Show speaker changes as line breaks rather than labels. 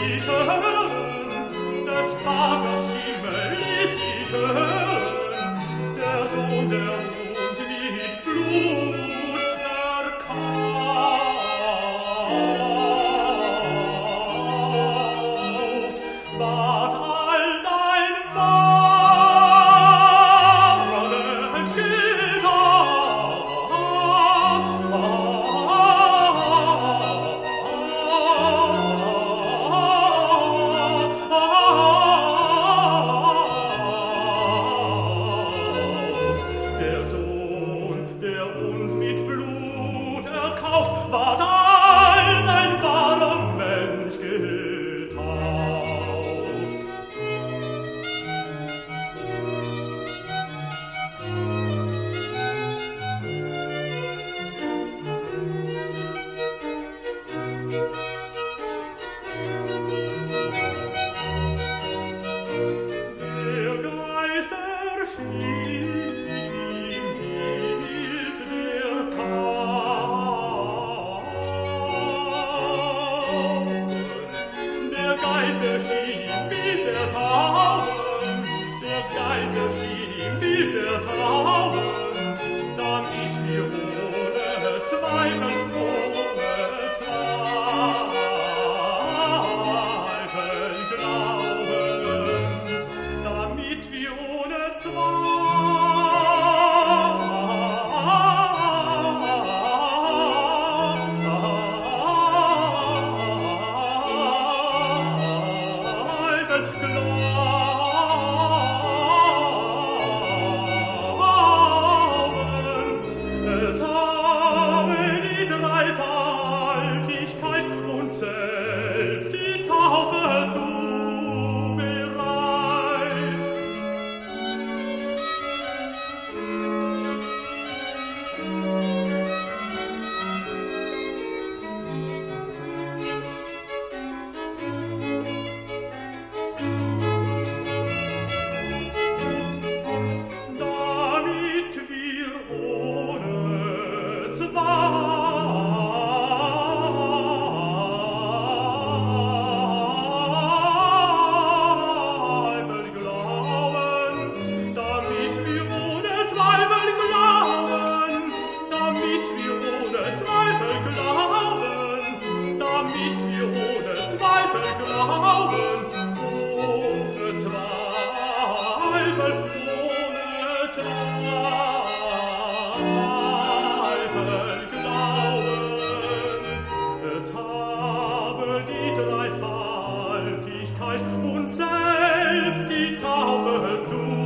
hören des Vaters Stimme ließ ich hören. Yeah. Herrlichkeit und selbst die Taufe zu bereit. Damit wir ohne Zwang damit wir ohne Zweifel glauben, ohne Zweifel, glauben. Es habe die Dreifaltigkeit und selbst die Taufe zu